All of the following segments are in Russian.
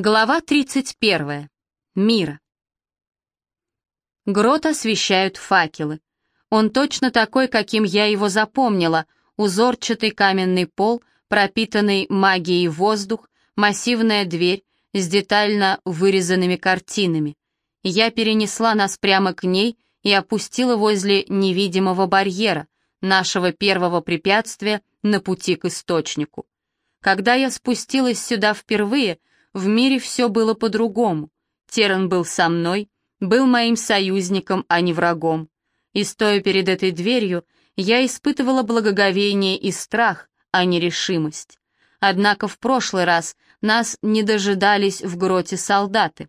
Глава 31. Мира. Грот освещают факелы. Он точно такой, каким я его запомнила. Узорчатый каменный пол, пропитанный магией воздух, массивная дверь с детально вырезанными картинами. Я перенесла нас прямо к ней и опустила возле невидимого барьера, нашего первого препятствия на пути к источнику. Когда я спустилась сюда впервые, в мире все было по-другому. Теран был со мной, был моим союзником, а не врагом. И стоя перед этой дверью, я испытывала благоговение и страх, а не решимость. Однако в прошлый раз нас не дожидались в гроте солдаты.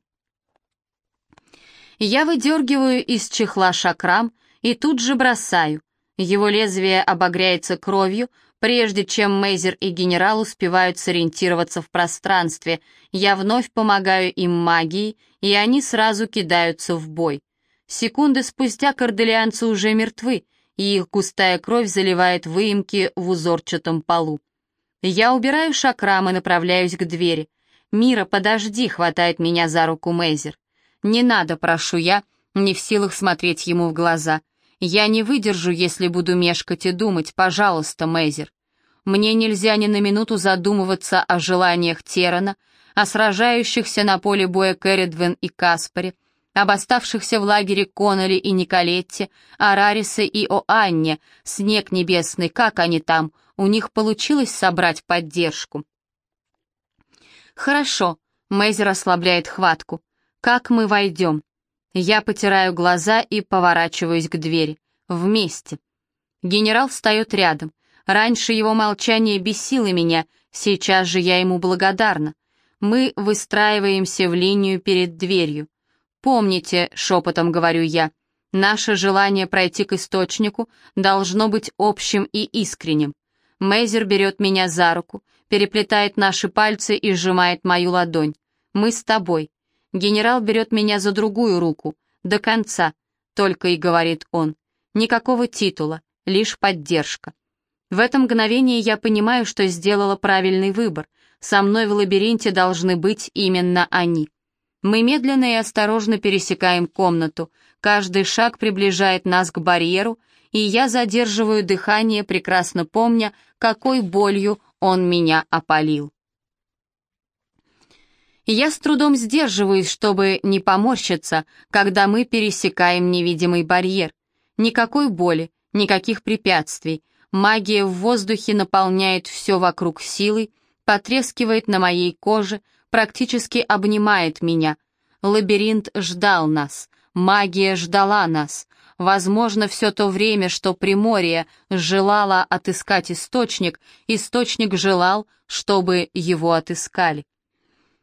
Я выдергиваю из чехла шакрам и тут же бросаю. Его лезвие обогряется кровью, Прежде чем Мейзер и генерал успевают сориентироваться в пространстве, я вновь помогаю им магией, и они сразу кидаются в бой. Секунды спустя корделианцы уже мертвы, и их густая кровь заливает выемки в узорчатом полу. Я убираю шакрам и направляюсь к двери. «Мира, подожди!» — хватает меня за руку Мейзер. «Не надо, прошу я», не в силах смотреть ему в глаза. Я не выдержу, если буду мешкать и думать, пожалуйста, Мейзер. Мне нельзя ни на минуту задумываться о желаниях Терана, о сражающихся на поле боя Кэрридвен и Каспаре, об оставшихся в лагере Коннелли и Николетте, о Рарисе и о Анне, снег небесный, как они там, у них получилось собрать поддержку. Хорошо, Мейзер ослабляет хватку. Как мы войдем? Я потираю глаза и поворачиваюсь к двери. Вместе. Генерал встает рядом. Раньше его молчание бесило меня, сейчас же я ему благодарна. Мы выстраиваемся в линию перед дверью. «Помните», — шепотом говорю я, — «наше желание пройти к источнику должно быть общим и искренним». Мейзер берет меня за руку, переплетает наши пальцы и сжимает мою ладонь. «Мы с тобой. Генерал берет меня за другую руку, до конца, только и говорит он. Никакого титула, лишь поддержка. В это мгновение я понимаю, что сделала правильный выбор. Со мной в лабиринте должны быть именно они. Мы медленно и осторожно пересекаем комнату. Каждый шаг приближает нас к барьеру, и я задерживаю дыхание, прекрасно помня, какой болью он меня опалил. Я с трудом сдерживаюсь, чтобы не поморщиться, когда мы пересекаем невидимый барьер. Никакой боли, никаких препятствий. Магия в воздухе наполняет все вокруг силой, потрескивает на моей коже, практически обнимает меня. Лабиринт ждал нас, магия ждала нас. Возможно, все то время, что Приморье желало отыскать источник, источник желал, чтобы его отыскали.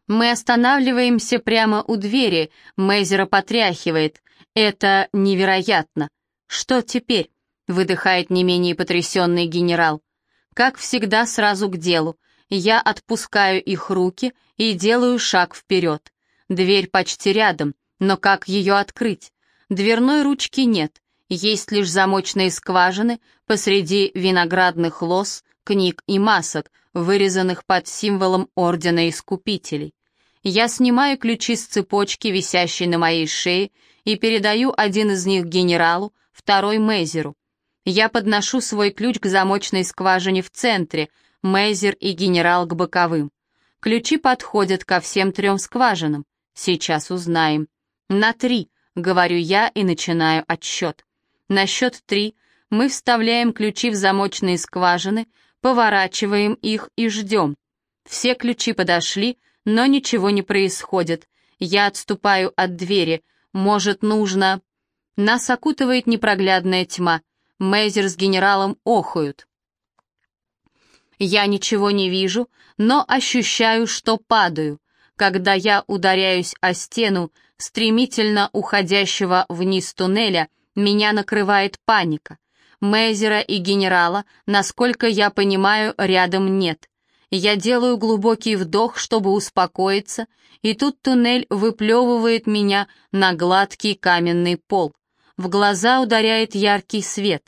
Мы останавливаемся прямо у двери, Мейзера потряхивает. Это невероятно. Что теперь? Выдыхает не менее потрясенный генерал. Как всегда, сразу к делу. Я отпускаю их руки и делаю шаг вперед. Дверь почти рядом, но как ее открыть? Дверной ручки нет, есть лишь замочные скважины посреди виноградных лоз, книг и масок, вырезанных под символом Ордена Искупителей. Я снимаю ключи с цепочки, висящей на моей шее, и передаю один из них генералу, второй Мейзеру. Я подношу свой ключ к замочной скважине в центре, Мейзер и генерал к боковым. Ключи подходят ко всем трем скважинам. Сейчас узнаем. На три, говорю я и начинаю отсчет. На счет три мы вставляем ключи в замочные скважины, поворачиваем их и ждем. Все ключи подошли, но ничего не происходит. Я отступаю от двери. Может, нужно... Нас окутывает непроглядная тьма. Мейзер с генералом охают. Я ничего не вижу, но ощущаю, что падаю. Когда я ударяюсь о стену стремительно уходящего вниз туннеля, меня накрывает паника. Мейзера и генерала, насколько я понимаю, рядом нет. Я делаю глубокий вдох, чтобы успокоиться, и тут туннель выплевывает меня на гладкий каменный пол. В глаза ударяет яркий свет.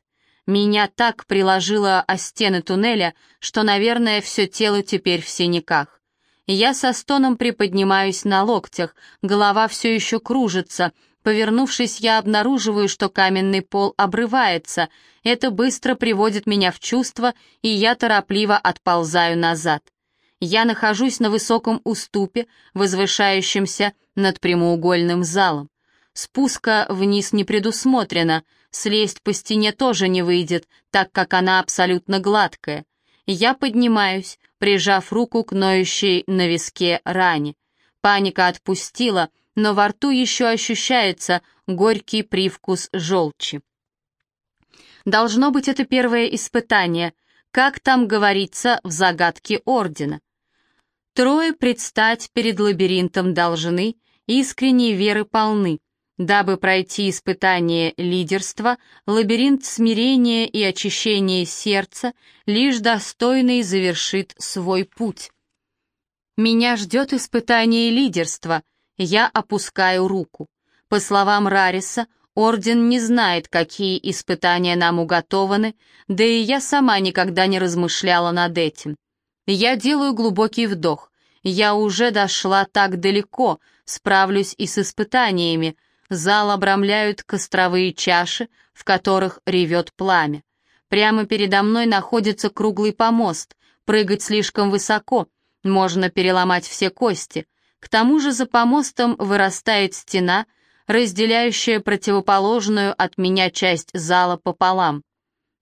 Меня так приложило о стены туннеля, что, наверное, все тело теперь в синяках. Я со стоном приподнимаюсь на локтях, голова все еще кружится. Повернувшись, я обнаруживаю, что каменный пол обрывается. Это быстро приводит меня в чувство, и я торопливо отползаю назад. Я нахожусь на высоком уступе, возвышающемся над прямоугольным залом. Спуска вниз не предусмотрено, слезть по стене тоже не выйдет, так как она абсолютно гладкая. Я поднимаюсь, прижав руку к ноющей на виске ране. Паника отпустила, но во рту еще ощущается горький привкус желчи. Должно быть, это первое испытание, как там говорится в загадке Ордена. Трое предстать перед лабиринтом должны, искренней веры полны. Дабы пройти испытание лидерства, лабиринт смирения и очищения сердца лишь достойный завершит свой путь. Меня ждет испытание лидерства, я опускаю руку. По словам Рариса, Орден не знает, какие испытания нам уготованы, да и я сама никогда не размышляла над этим. Я делаю глубокий вдох. Я уже дошла так далеко, справлюсь и с испытаниями, Зал обрамляют костровые чаши, в которых ревет пламя. Прямо передо мной находится круглый помост. Прыгать слишком высоко, можно переломать все кости. К тому же за помостом вырастает стена, разделяющая противоположную от меня часть зала пополам.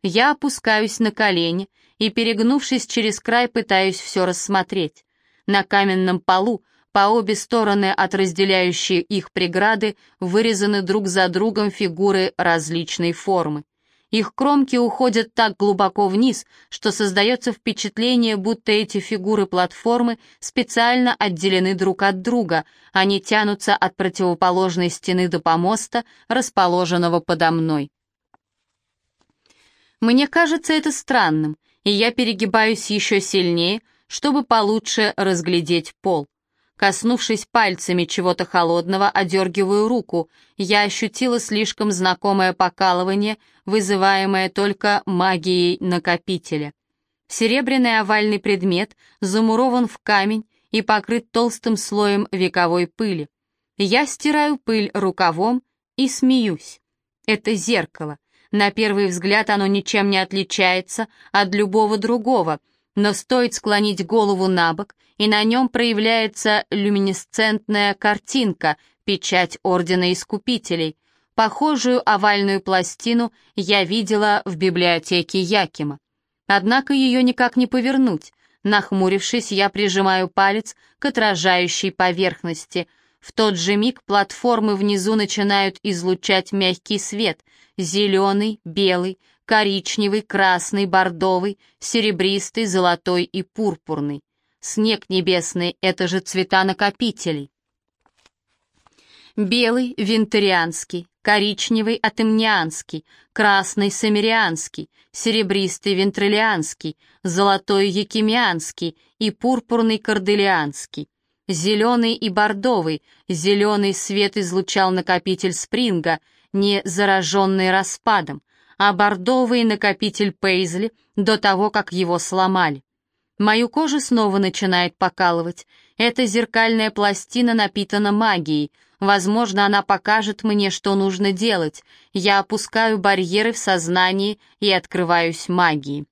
Я опускаюсь на колени и, перегнувшись через край, пытаюсь все рассмотреть. На каменном полу по обе стороны от разделяющей их преграды вырезаны друг за другом фигуры различной формы. Их кромки уходят так глубоко вниз, что создается впечатление, будто эти фигуры платформы специально отделены друг от друга, они тянутся от противоположной стены до помоста, расположенного подо мной. Мне кажется это странным, и я перегибаюсь еще сильнее, чтобы получше разглядеть пол. Коснувшись пальцами чего-то холодного, одергиваю руку. Я ощутила слишком знакомое покалывание, вызываемое только магией накопителя. Серебряный овальный предмет замурован в камень и покрыт толстым слоем вековой пыли. Я стираю пыль рукавом и смеюсь. Это зеркало. На первый взгляд оно ничем не отличается от любого другого — но стоит склонить голову на бок, и на нем проявляется люминесцентная картинка, печать Ордена Искупителей. Похожую овальную пластину я видела в библиотеке Якима. Однако ее никак не повернуть. Нахмурившись, я прижимаю палец к отражающей поверхности. В тот же миг платформы внизу начинают излучать мягкий свет, зеленый, белый, коричневый, красный, бордовый, серебристый, золотой и пурпурный. Снег небесный — это же цвета накопителей. Белый — винтерианский, коричневый — атемнианский, красный — самирианский, серебристый — вентрилианский, золотой — якимианский и пурпурный — корделианский. Зеленый и бордовый, зеленый свет излучал накопитель спринга, не зараженный распадом, а бордовый накопитель Пейзли до того, как его сломали. Мою кожу снова начинает покалывать. Эта зеркальная пластина напитана магией. Возможно, она покажет мне, что нужно делать. Я опускаю барьеры в сознании и открываюсь магии.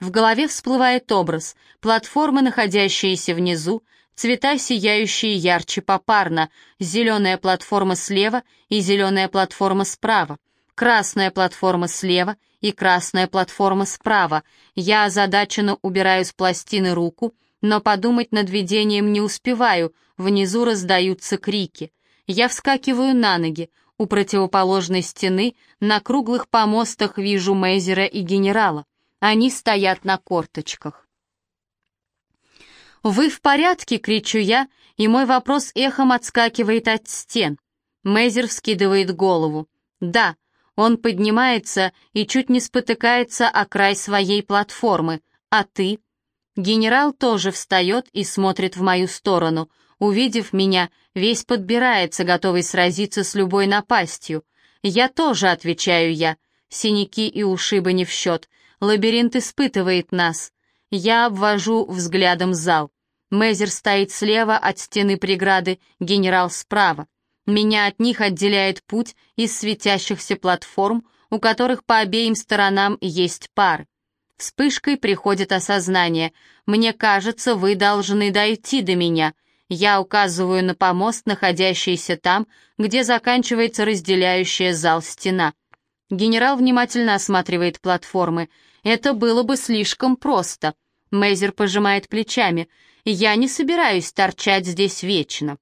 В голове всплывает образ. Платформы, находящиеся внизу, цвета, сияющие ярче попарно, зеленая платформа слева и зеленая платформа справа красная платформа слева и красная платформа справа. Я озадаченно убираю с пластины руку, но подумать над видением не успеваю, внизу раздаются крики. Я вскакиваю на ноги, у противоположной стены на круглых помостах вижу Мейзера и генерала. Они стоят на корточках. «Вы в порядке?» — кричу я, и мой вопрос эхом отскакивает от стен. Мейзер вскидывает голову. «Да, он поднимается и чуть не спотыкается о край своей платформы. А ты? Генерал тоже встает и смотрит в мою сторону. Увидев меня, весь подбирается, готовый сразиться с любой напастью. Я тоже, отвечаю я. Синяки и ушибы не в счет. Лабиринт испытывает нас. Я обвожу взглядом зал. Мейзер стоит слева от стены преграды, генерал справа. Меня от них отделяет путь из светящихся платформ, у которых по обеим сторонам есть пар. Вспышкой приходит осознание. «Мне кажется, вы должны дойти до меня». Я указываю на помост, находящийся там, где заканчивается разделяющая зал стена. Генерал внимательно осматривает платформы. Это было бы слишком просто. Мейзер пожимает плечами. Я не собираюсь торчать здесь вечно.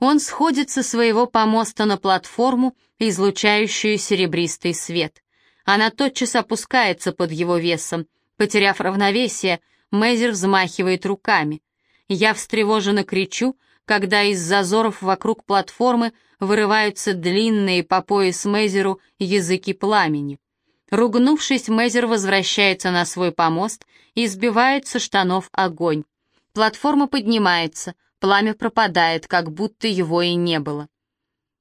Он сходит со своего помоста на платформу, излучающую серебристый свет. Она тотчас опускается под его весом. Потеряв равновесие, Мейзер взмахивает руками. Я встревоженно кричу, когда из зазоров вокруг платформы вырываются длинные по пояс Мейзеру языки пламени. Ругнувшись, Мейзер возвращается на свой помост и сбивает со штанов огонь. Платформа поднимается, пламя пропадает, как будто его и не было.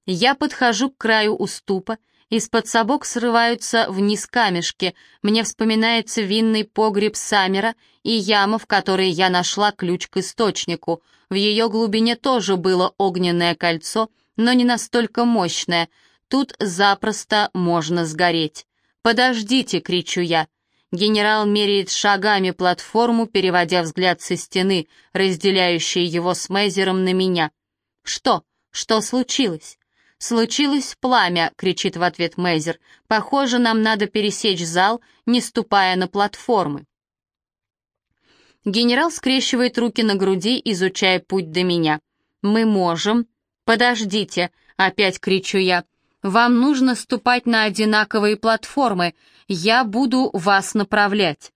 Я подхожу к краю уступа из-под сапог срываются вниз камешки. Мне вспоминается винный погреб Самера и яма, в которой я нашла ключ к источнику. В ее глубине тоже было огненное кольцо, но не настолько мощное. Тут запросто можно сгореть. «Подождите!» — кричу я. Генерал меряет шагами платформу, переводя взгляд со стены, разделяющей его с Мейзером на меня. «Что? Что случилось?» «Случилось пламя!» — кричит в ответ Мейзер. «Похоже, нам надо пересечь зал, не ступая на платформы». Генерал скрещивает руки на груди, изучая путь до меня. «Мы можем...» «Подождите!» — опять кричу я. «Вам нужно ступать на одинаковые платформы. Я буду вас направлять».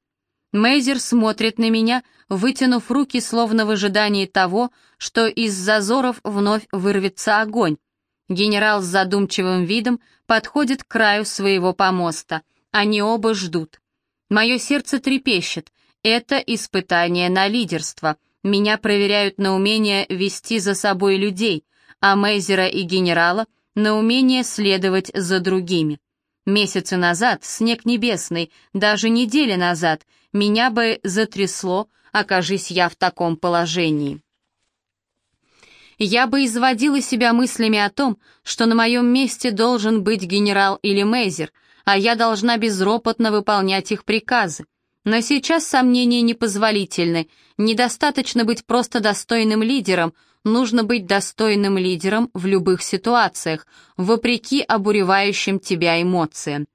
Мейзер смотрит на меня, вытянув руки, словно в ожидании того, что из зазоров вновь вырвется огонь. Генерал с задумчивым видом подходит к краю своего помоста. Они оба ждут. Мое сердце трепещет. Это испытание на лидерство. Меня проверяют на умение вести за собой людей, а Мейзера и генерала — на умение следовать за другими. Месяцы назад, снег небесный, даже недели назад, меня бы затрясло, окажись я в таком положении я бы изводила себя мыслями о том, что на моем месте должен быть генерал или мейзер, а я должна безропотно выполнять их приказы. Но сейчас сомнения непозволительны. Недостаточно быть просто достойным лидером, нужно быть достойным лидером в любых ситуациях, вопреки обуревающим тебя эмоциям.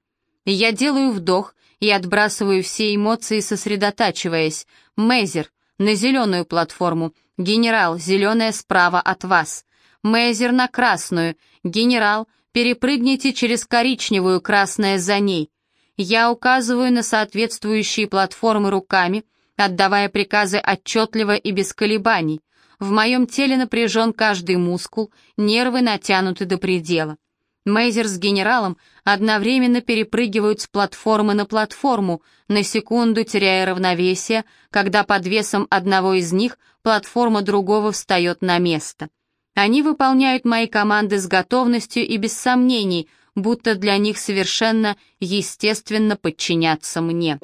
Я делаю вдох и отбрасываю все эмоции, сосредотачиваясь. Мейзер, на зеленую платформу, генерал, зеленая справа от вас. Мейзер на красную, генерал, перепрыгните через коричневую, красная за ней. Я указываю на соответствующие платформы руками, отдавая приказы отчетливо и без колебаний. В моем теле напряжен каждый мускул, нервы натянуты до предела. Мейзер с генералом одновременно перепрыгивают с платформы на платформу, на секунду теряя равновесие, когда под весом одного из них платформа другого встает на место. Они выполняют мои команды с готовностью и без сомнений, будто для них совершенно естественно подчиняться мне.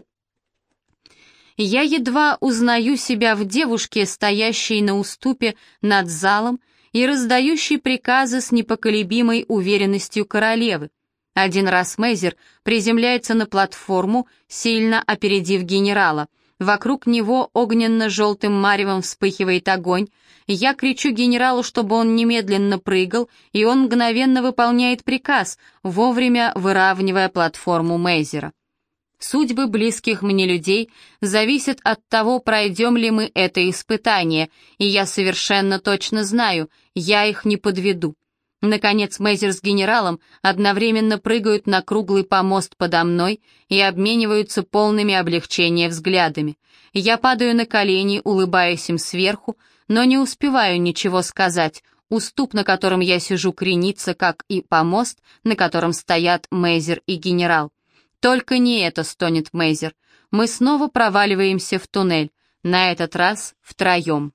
Я едва узнаю себя в девушке, стоящей на уступе над залом, и раздающий приказы с непоколебимой уверенностью королевы. Один раз Мейзер приземляется на платформу, сильно опередив генерала. Вокруг него огненно-желтым маревом вспыхивает огонь. Я кричу генералу, чтобы он немедленно прыгал, и он мгновенно выполняет приказ, вовремя выравнивая платформу Мейзера. Судьбы близких мне людей зависят от того, пройдем ли мы это испытание, и я совершенно точно знаю, я их не подведу. Наконец Мейзер с генералом одновременно прыгают на круглый помост подо мной и обмениваются полными облегчения взглядами. Я падаю на колени, улыбаясь им сверху, но не успеваю ничего сказать. Уступ, на котором я сижу, кренится, как и помост, на котором стоят Мейзер и генерал. Только не это, стонет Мейзер. Мы снова проваливаемся в туннель, на этот раз втроем.